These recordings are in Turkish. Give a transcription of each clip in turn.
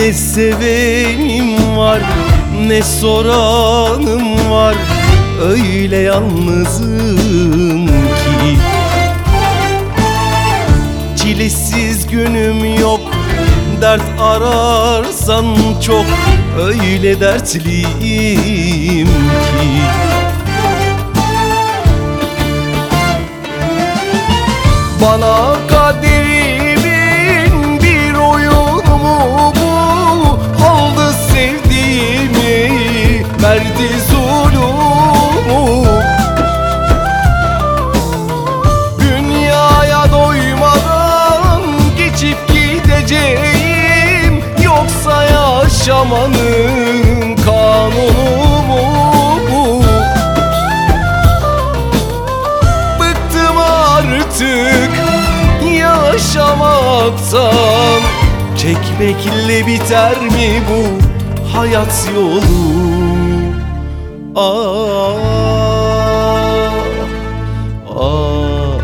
Ne sevenim var ne soranım var. Öyle yalnızım ki. Çilesiz günüm yok Dert ararsan çok. Öyle dertliyim ki. Bana kaderimin yaşamanın kanunu mu bu. Bıktım artık yaşamaktan. Çekmekle biter mi bu hayat yolu? Ah, ah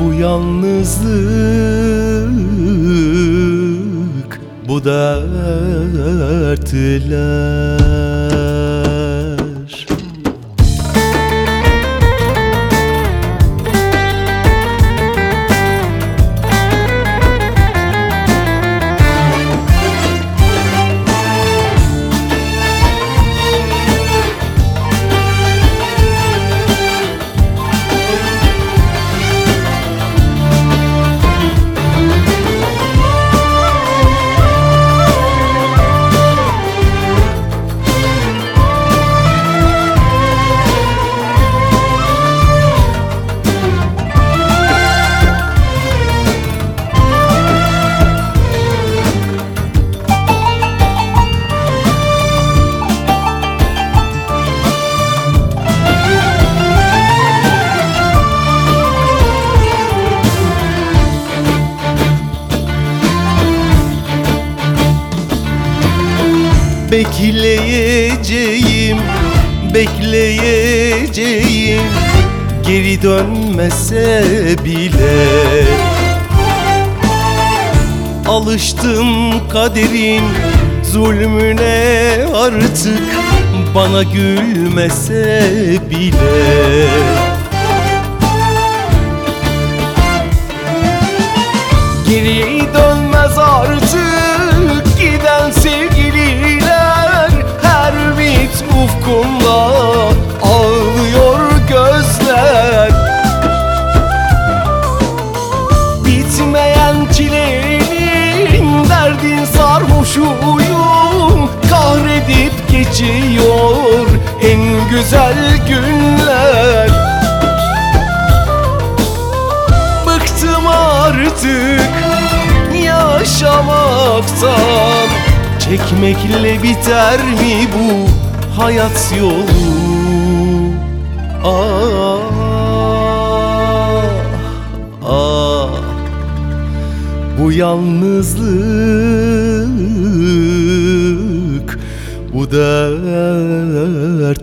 Bu yalnızlık Bu dertler Bekleyeceğim, bekleyeceğim. Geri dönmese bile Alıştım kaderin zulmüne artık. Bana gülmese bile güzel günler. Bıktım artık yaşamaktan. Çekmekle biter mi bu hayat yolu? Ah, ah. Bu yalnızlık Bu dertler